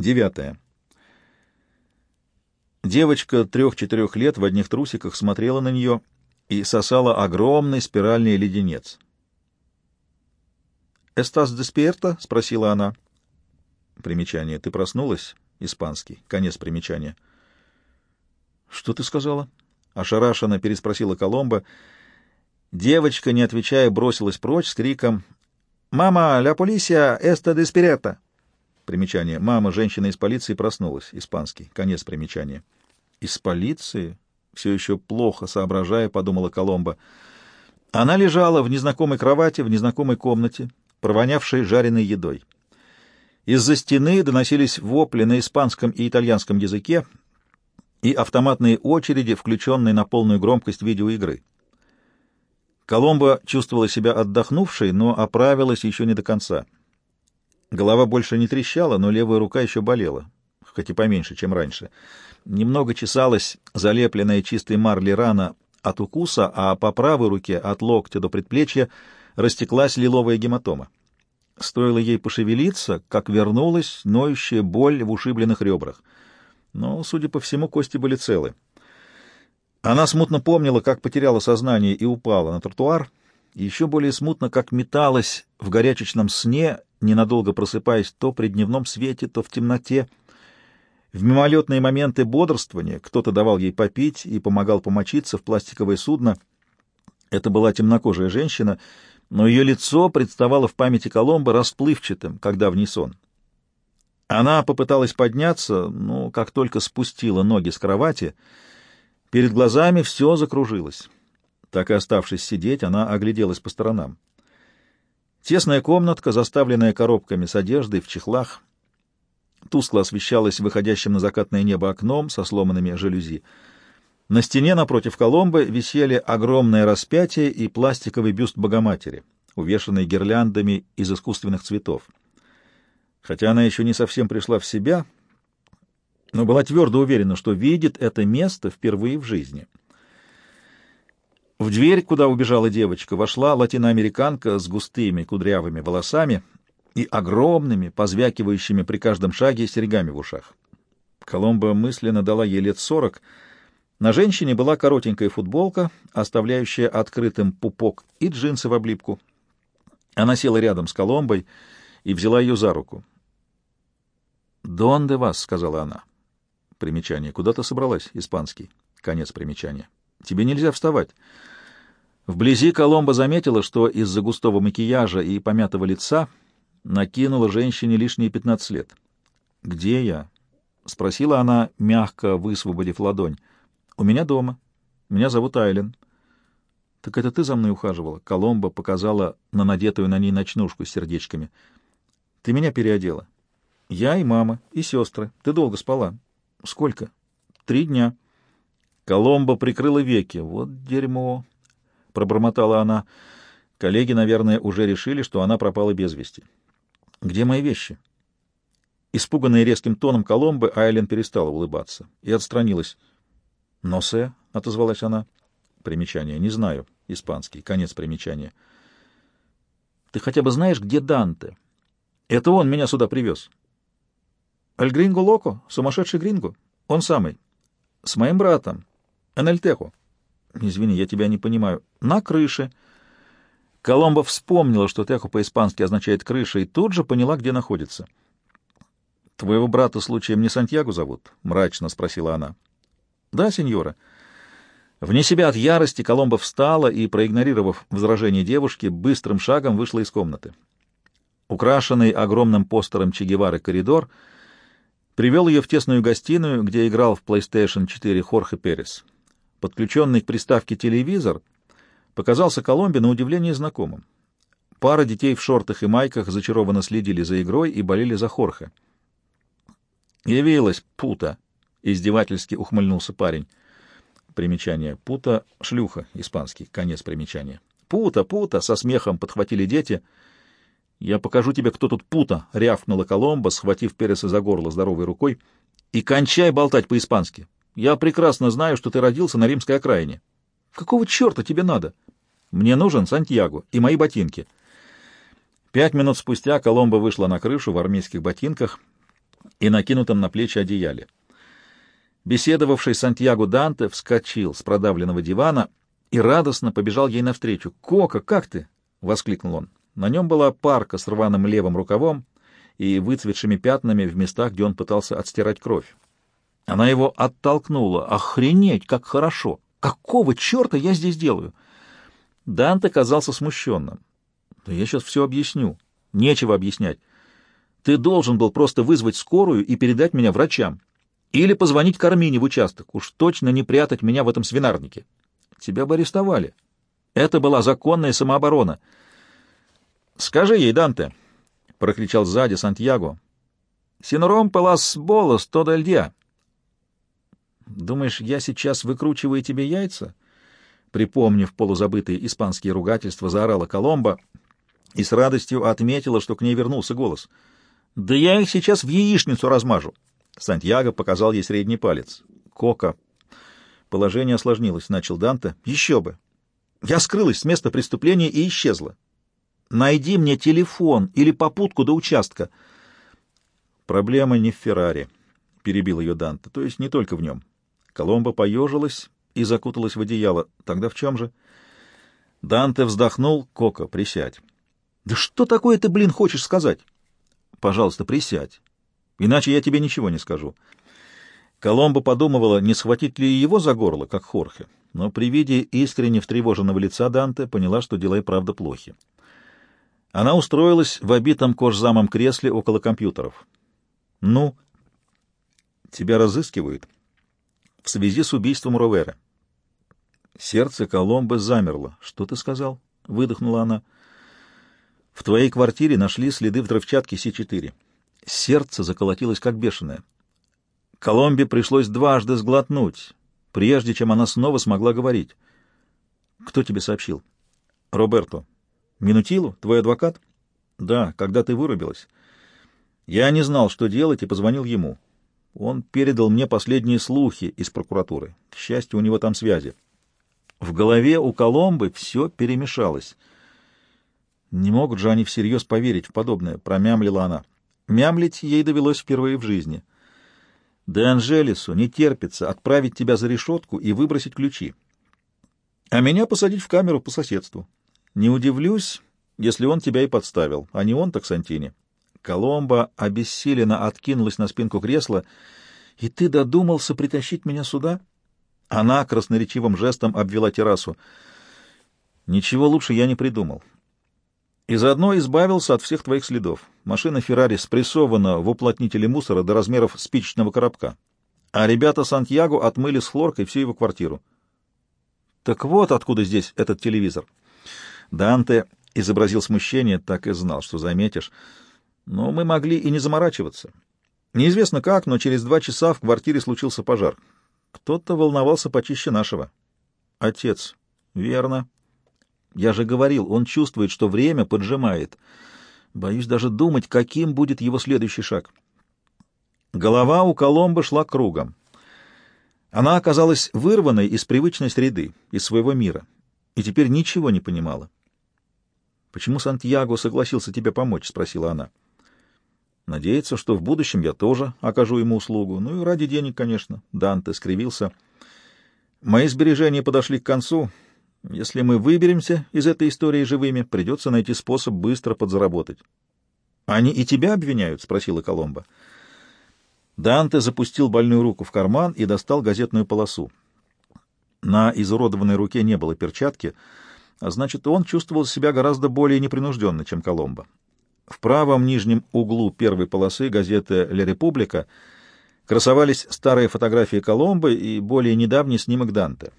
Девятое. Девочка трех-четырех лет в одних трусиках смотрела на нее и сосала огромный спиральный леденец. «Эстас деспierta?» — спросила она. Примечание. «Ты проснулась?» Испанский. Конец примечания. «Что ты сказала?» — ошарашенно переспросила Коломба. Девочка, не отвечая, бросилась прочь с криком «Мама, ля полисия эста деспирета!» Примечание. Мама, женщина из полиции, проснулась. Испанский. Конец примечания. «Из полиции?» Все еще плохо соображая, подумала Коломба. Она лежала в незнакомой кровати, в незнакомой комнате, провонявшей жареной едой. Из-за стены доносились вопли на испанском и итальянском языке и автоматные очереди, включенные на полную громкость видеоигры. Коломба чувствовала себя отдохнувшей, но оправилась еще не до конца. Голова больше не трещала, но левая рука еще болела, хоть и поменьше, чем раньше. Немного чесалась залепленная чистой марли рана от укуса, а по правой руке от локтя до предплечья растеклась лиловая гематома. Стоило ей пошевелиться, как вернулась ноющая боль в ушибленных ребрах. Но, судя по всему, кости были целы. Она смутно помнила, как потеряла сознание и упала на тротуар, еще более смутно, как металась в горячечном сне, ненадолго просыпаясь то при дневном свете, то в темноте. В мимолетные моменты бодрствования кто-то давал ей попить и помогал помочиться в пластиковое судно. Это была темнокожая женщина — но ее лицо представало в памяти Коломбо расплывчатым, когда в ней сон. Она попыталась подняться, но как только спустила ноги с кровати, перед глазами все закружилось. Так и оставшись сидеть, она огляделась по сторонам. Тесная комнатка, заставленная коробками с одеждой в чехлах, тускло освещалась выходящим на закатное небо окном со сломанными жалюзи. На стене напротив Коломбы висели огромное распятие и пластиковый бюст Богоматери, увешанный гирляндами из искусственных цветов. Хотя она еще не совсем пришла в себя, но была твердо уверена, что видит это место впервые в жизни. В дверь, куда убежала девочка, вошла латиноамериканка с густыми кудрявыми волосами и огромными, позвякивающими при каждом шаге серьгами в ушах. Коломба мысленно дала ей лет сорок — на женщине была коротенькая футболка, оставляющая открытым пупок, и джинсы в облипку. Она села рядом с Коломбой и взяла ее за руку. «Дон де вас», — сказала она. Примечание. «Куда ты собралась?» Испанский. Конец примечания. «Тебе нельзя вставать». Вблизи Коломба заметила, что из-за густого макияжа и помятого лица накинула женщине лишние пятнадцать лет. «Где я?» — спросила она, мягко высвободив ладонь. «У меня дома. Меня зовут Айлен». «Так это ты за мной ухаживала?» Коломба показала на надетую на ней ночнушку с сердечками. «Ты меня переодела». «Я и мама, и сестры. Ты долго спала». «Сколько?» «Три дня». Коломба прикрыла веки. «Вот дерьмо!» — пробормотала она. Коллеги, наверное, уже решили, что она пропала без вести. «Где мои вещи?» Испуганная резким тоном Коломбы, Айлен перестала улыбаться и отстранилась. «Носе», — отозвалась она. Примечание. «Не знаю». Испанский. Конец примечания. «Ты хотя бы знаешь, где Данте? Это он меня сюда привез». «Эль Гринго Локо? Сумасшедший Гринго? Он самый. С моим братом. Энельтехо». «Извини, я тебя не понимаю. На крыше». Коломбо вспомнила, что техо по-испански означает «крыша», и тут же поняла, где находится. «Твоего брата случаем не Сантьяго зовут?» — мрачно спросила она. Да, сеньора. Вне себя от ярости Коломба встала и, проигнорировав возражение девушки, быстрым шагом вышла из комнаты. Украшенный огромным постером Че Гевары коридор привел ее в тесную гостиную, где играл в PlayStation 4 Хорхе Перес. Подключенный к приставке телевизор показался Коломбе на удивление знакомым. Пара детей в шортах и майках зачарованно следили за игрой и болели за Хорхе. «Явилась пута!» — издевательски ухмыльнулся парень. Примечание. Пута — шлюха, испанский. Конец примечания. «Пута, пута!» — со смехом подхватили дети. «Я покажу тебе, кто тут пута!» — рявкнула Коломба, схватив Переса за горло здоровой рукой. «И кончай болтать по-испански! Я прекрасно знаю, что ты родился на римской окраине. Какого черта тебе надо? Мне нужен Сантьяго и мои ботинки». Пять минут спустя Коломба вышла на крышу в армейских ботинках — и накинутом на плечи одеяле. Беседовавший Сантьяго Данте вскочил с продавленного дивана и радостно побежал ей навстречу. «Кока, как ты?» — воскликнул он. На нем была парка с рваным левым рукавом и выцветшими пятнами в местах, где он пытался отстирать кровь. Она его оттолкнула. «Охренеть, как хорошо! Какого черта я здесь делаю?» Данте казался смущенным. «Да я сейчас все объясню. Нечего объяснять. Ты должен был просто вызвать скорую и передать меня врачам. Или позвонить Кармине в участок. Уж точно не прятать меня в этом свинарнике. Тебя бы арестовали. Это была законная самооборона. «Скажи ей, Данте!» — прокричал сзади Сантьяго. «Синором пелас болос тода льдья». «Думаешь, я сейчас выкручиваю тебе яйца?» Припомнив полузабытые испанские ругательства, заорала Коломба и с радостью отметила, что к ней вернулся голос. «Да я их сейчас в яичницу размажу!» Сантьяго показал ей средний палец. «Кока!» Положение осложнилось, — начал Данте. «Еще бы! Я скрылась с места преступления и исчезла. Найди мне телефон или попутку до участка». «Проблема не в Феррари», — перебил ее Данте, — «то есть не только в нем». Коломба поежилась и закуталась в одеяло. Тогда в чем же? Данте вздохнул. Кока, присядь. Да что такое ты, блин, хочешь сказать? Пожалуйста, присядь. Иначе я тебе ничего не скажу. Коломба подумывала, не схватить ли его за горло, как Хорхе, но при виде искренне встревоженного лица Данте поняла, что дела и правда плохи. Она устроилась в обитом кожзамом кресле около компьютеров. «Ну?» «Тебя разыскивают?» В связи с убийством Ровера. Сердце Коломбы замерло. «Что ты сказал?» — выдохнула она. «В твоей квартире нашли следы взрывчатки С-4». Сердце заколотилось, как бешеное. Коломбе пришлось дважды сглотнуть, прежде чем она снова смогла говорить. «Кто тебе сообщил?» «Роберто». «Минутилу? Твой адвокат?» «Да, когда ты вырубилась». Я не знал, что делать, и позвонил ему. Он передал мне последние слухи из прокуратуры. К счастью, у него там связи. В голове у Коломбы все перемешалось. Не могут же они всерьез поверить в подобное, промямлила она. Мямлить ей довелось впервые в жизни. Де Анжелесу не терпится отправить тебя за решетку и выбросить ключи. А меня посадить в камеру по соседству. Не удивлюсь, если он тебя и подставил, а не он, так Сантини. Коломба обессиленно откинулась на спинку кресла. «И ты додумался притащить меня сюда?» Она красноречивым жестом обвела террасу. «Ничего лучше я не придумал. И заодно избавился от всех твоих следов. Машина «Феррари» спрессована в уплотнителе мусора до размеров спичечного коробка, а ребята Сантьяго отмыли с хлоркой всю его квартиру. Так вот откуда здесь этот телевизор». Данте изобразил смущение, так и знал, что заметишь — но мы могли и не заморачиваться. Неизвестно как, но через два часа в квартире случился пожар. Кто-то волновался почище нашего. Отец. Верно. Я же говорил, он чувствует, что время поджимает. Боюсь даже думать, каким будет его следующий шаг. Голова у Коломбо шла кругом. Она оказалась вырванной из привычной среды, из своего мира, и теперь ничего не понимала. «Почему Сантьяго согласился тебе помочь?» — спросила она. Надеется, что в будущем я тоже окажу ему услугу. Ну и ради денег, конечно. Данте скривился. Мои сбережения подошли к концу. Если мы выберемся из этой истории живыми, придется найти способ быстро подзаработать. — Они и тебя обвиняют? — спросила Коломба. Данте запустил больную руку в карман и достал газетную полосу. На изуродованной руке не было перчатки, а значит, он чувствовал себя гораздо более непринужденно, чем Коломба. В правом нижнем углу первой полосы газеты «Ля Република» красовались старые фотографии Коломбо и более недавний снимок Данте.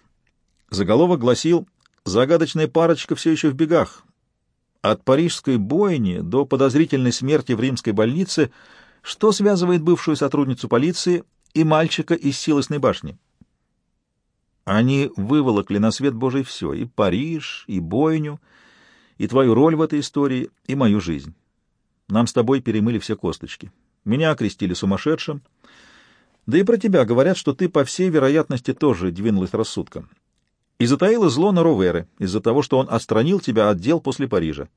Заголовок гласил «Загадочная парочка все еще в бегах. От парижской бойни до подозрительной смерти в римской больнице, что связывает бывшую сотрудницу полиции и мальчика из Силосной башни?» Они выволокли на свет Божий все — и Париж, и бойню, и твою роль в этой истории, и мою жизнь. Нам с тобой перемыли все косточки. Меня окрестили сумасшедшим. Да и про тебя говорят, что ты, по всей вероятности, тоже двинулась рассудком. И затаила зло на Роверы из-за того, что он отстранил тебя от дел после Парижа.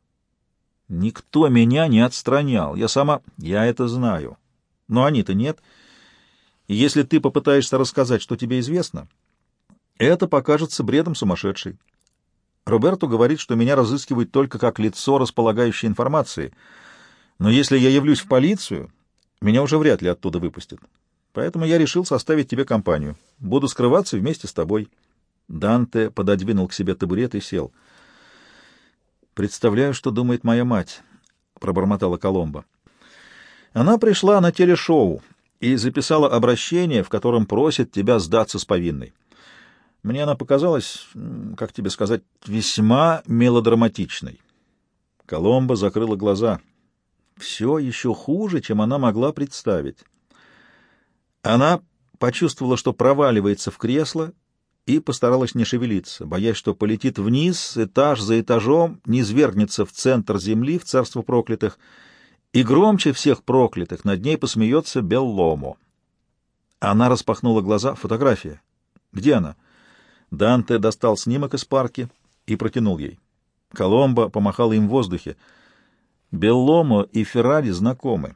Никто меня не отстранял. Я сама... Я это знаю. но они-то нет. И если ты попытаешься рассказать, что тебе известно, это покажется бредом сумасшедшей. Роберто говорит, что меня разыскивают только как лицо, располагающее информацией, но если я явлюсь в полицию, меня уже вряд ли оттуда выпустят. Поэтому я решил составить тебе компанию. Буду скрываться вместе с тобой». Данте пододвинул к себе табурет и сел. «Представляю, что думает моя мать», — пробормотала Коломба. Она пришла на телешоу и записала обращение, в котором просит тебя сдаться с повинной. Мне она показалась, как тебе сказать, весьма мелодраматичной. Коломба закрыла глаза. Все еще хуже, чем она могла представить. Она почувствовала, что проваливается в кресло, и постаралась не шевелиться, боясь, что полетит вниз, этаж за этажом, не свергнется в центр земли, в царство проклятых, и громче всех проклятых над ней посмеется Белломо. Она распахнула глаза. Фотография. Где она? Данте достал снимок из парки и протянул ей. Коломба помахала им в воздухе. Белломо и Феррари знакомы.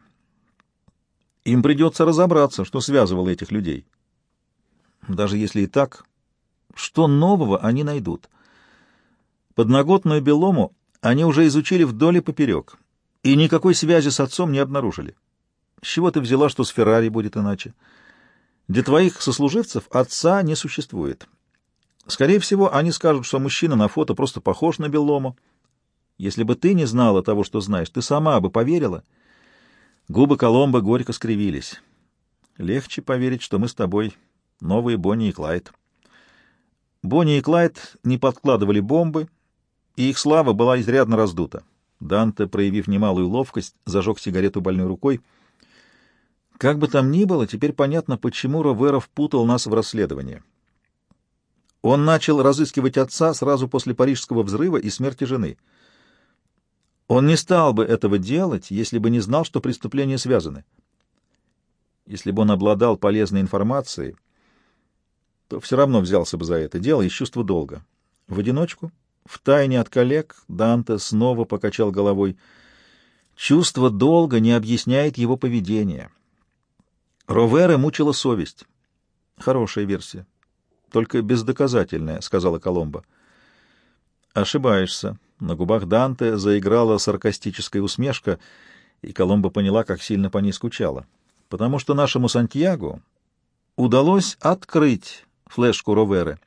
Им придется разобраться, что связывало этих людей. Даже если и так, что нового они найдут? Подноготную Белому они уже изучили вдоль и поперек, и никакой связи с отцом не обнаружили. С чего ты взяла, что с Феррари будет иначе? Для твоих сослуживцев отца не существует. Скорее всего, они скажут, что мужчина на фото просто похож на Белому. Если бы ты не знала того, что знаешь, ты сама бы поверила — Губы Коломбо горько скривились. Легче поверить, что мы с тобой новые Бонни и Клайд. Бонни и Клайд не подкладывали бомбы, и их слава была изрядно раздута. Данте, проявив немалую ловкость, зажег сигарету больной рукой. Как бы там ни было, теперь понятно, почему Роверов путал нас в расследовании. Он начал разыскивать отца сразу после парижского взрыва и смерти жены — он не стал бы этого делать, если бы не знал, что преступления связаны. Если бы он обладал полезной информацией, то все равно взялся бы за это дело из чувства долга. В одиночку, в тайне от коллег, Данте снова покачал головой. Чувство долга не объясняет его поведение. Ровера мучила совесть. Хорошая версия. Только бездоказательная, — сказала Коломба. Ошибаешься, на губах Данте заиграла саркастическая усмешка, и Коломба поняла, как сильно по ней скучала. Потому что нашему Сантьяго удалось открыть флешку Роверы.